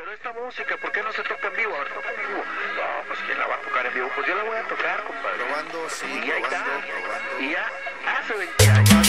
Pero esta música, ¿por qué no se toca en vivo? A ver, toca en vivo. No, pues ¿quién la va a tocar en vivo? Pues yo la voy a tocar, compadre. Probando, sí, y ahí está. probando. Y ya hace 20 años.